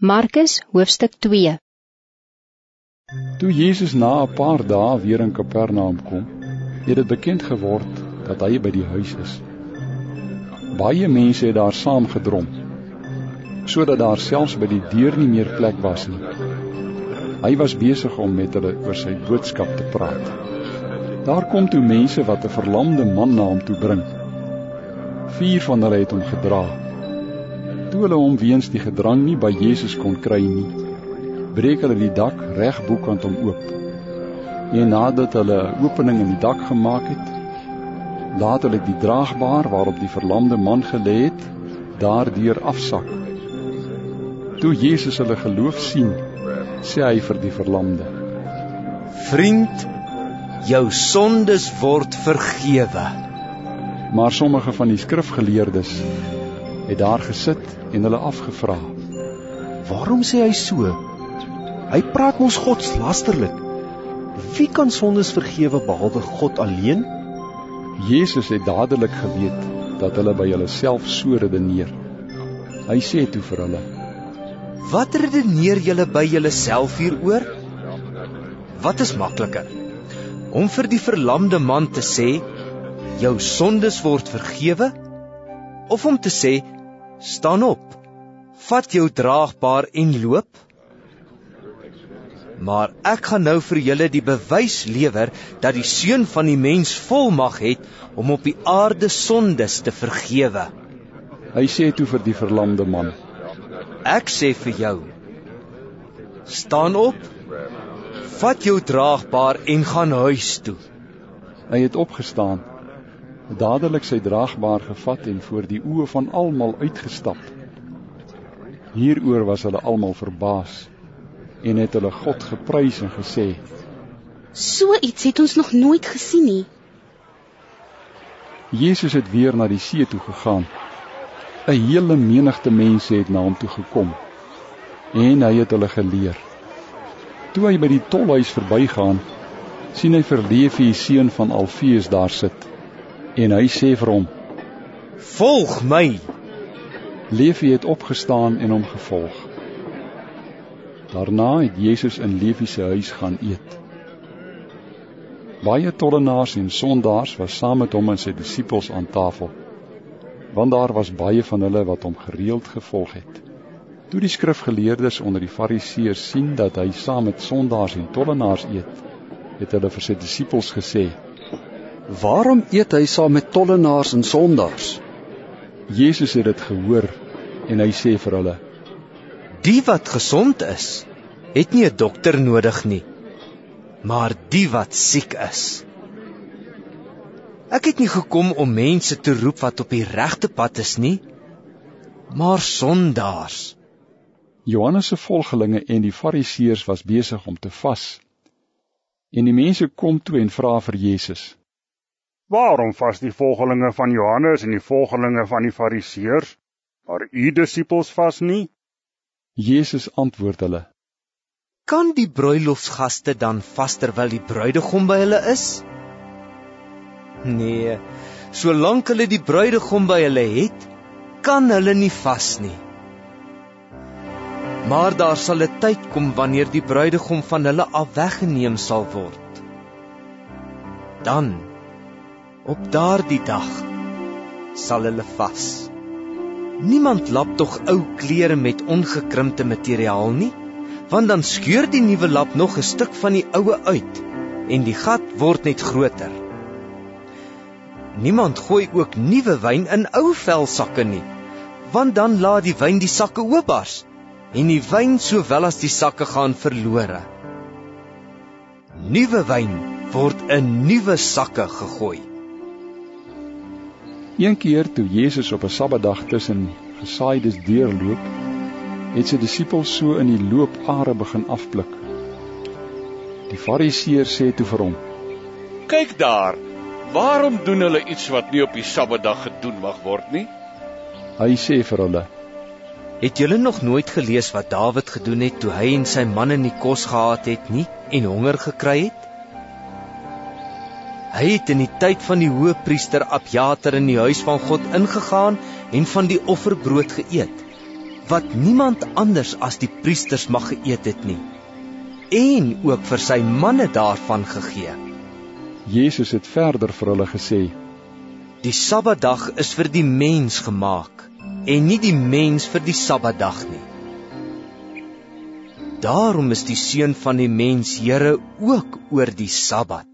Markus hoofstuk 2 Toe Jezus na 'n paar dae weer in Kapernaum kom, het dit bekend geword dat hy by die huis is. Baie mense het daar saam gedrom, sodat daar selfs by die deur nie meer plek was nie. Hy was besig om met hulle oor sy boodskap te praat. Daar kom toe mense wat 'n verlamde man na hom toe bring. Vier van hulle het hom gedra Toe hulle hom weens die gedrang nie by Jesus kon kry nie, breek hulle die dak reg boekant hom oop. En nadat hulle 'n opening in die dak gemaak het, laat hulle die draagbaar waarop die verlamde man gelê het, daardeur afsak. Toe Jesus hulle geloof sien, sê hy vir die verlamde: "Vriend, jou sondes word vergewe." Maar sommige van die skrifgeleerdes het daar gesit en hulle afgevra: "Waarom sê hy so? Hy praat mos godslasterlik. Wie kan sondes vergewe behalwe God alleen?" Jesus het dadelik geweet dat hulle by hulle self so redeneer. Hy sê toe vir hulle: "Wat redeneer julle by julleself hieroor? Wat is makliker? Om vir die verlamde man te sê: "Jou sondes word vergewe?" Of om te sê: Staan op. Vat jou draagbaar en loop. Maar ek gaan nou vir julle die bewys lewer dat die seun van die mens volmag het om op die aarde sondes te vergewe. Hy sê toe vir die verlamde man: Ek sê vir jou: Staan op. Vat jou draagbaar en gaan huis toe. Hy het opgestaan dadelik sy draagbaar gevat en voor die oë van almal uitgestap. Hieroor was hulle almal verbaas en het hulle God geprys en gesê: "So iets het ons nog nooit gesien nie." Jesus het weer na die see toe gegaan. 'n Hele menigte mense het na hom toe gekom en hy het hulle geleer. Toe hy by die tolhuis verbygaan, sien hy vir Levi seun van Alfeus daar sit en hy sê vir hom: "Volg my." Levi het opgestaan en hom gevolg. Daarna het Jesus in Levi se huis gaan eet. Baie tollenaars en sondaars was saam met hom en sy disippels aan tafel, want daar was baie van hulle wat hom gereeld gevolg het. Toe die skrifgeleerdes onder die fariseërs sien dat hy saam met sondaars en tollenaars eet, het hulle vir sy disippels gesê: Waarom eet hy saam met tollenaars en sondaars? Jesus het dit gehoor en hy sê vir hulle: Die wat gesond is, het nie 'n dokter nodig nie, maar die wat siek is. Ek het nie gekom om mense te roep wat op die regte pad is nie, maar sondaars. Johannes se volgelinge en die Fariseërs was besig om te vas. En die mense kom toe en vra vir Jesus: Waarom vas die volgelinge van Johannes en die volgelinge van die Fariseërs, maar u disippels vas nie? Jesus antwoord hulle: Kan die bruilofsgaste dan vas terwyl die bruidegom by hulle is? Nee, solank hulle die bruidegom by hulle het, kan hulle nie vas nie. Maar daar sal 'n tyd kom wanneer die bruidegom van hulle af weggeneem sal word. Dan Op daardie dag sal hulle vas. Niemand lap tog ou klere met ongekrimpte materiaal nie, want dan skeur die nuwe lap nog 'n stuk van die oue uit en die gat word net groter. Niemand gooi ook nuwe wyn in ou velsakke nie, want dan laat die wyn die sakke oopbars en die wyn sowel as die sakke gaan verlore. Nuwe wyn word in nuwe sakke gegooi. Een keer toe Jesus op 'n Sabbatdag tussen gesaaides deurloop, het sy disippels so in die loop are begin afpluk. Die Fariseërs sê toe vir hom: "Kyk daar, waarom doen hulle iets wat nie op die Sabbatdag gedoen mag word nie?" Hy sê vir hulle: "Het julle nog nooit gelees wat Dawid gedoen het toe hy en sy manne nie kos gehad het nie en honger gekry het?" Hy het in die tyd van die hoëpriester Abjatar in die huis van God ingegaan en van die offerbrood geëet. wat niemand anders as die priesters mag geëet het nie en ook vir sy manne daarvan gegee. Jesus het verder vir hulle gesê: Die Sabbatdag is vir die mens gemaak en nie die mens vir die Sabbatdag nie. Daarom is die seun van die mens Here ook oor die Sabbat.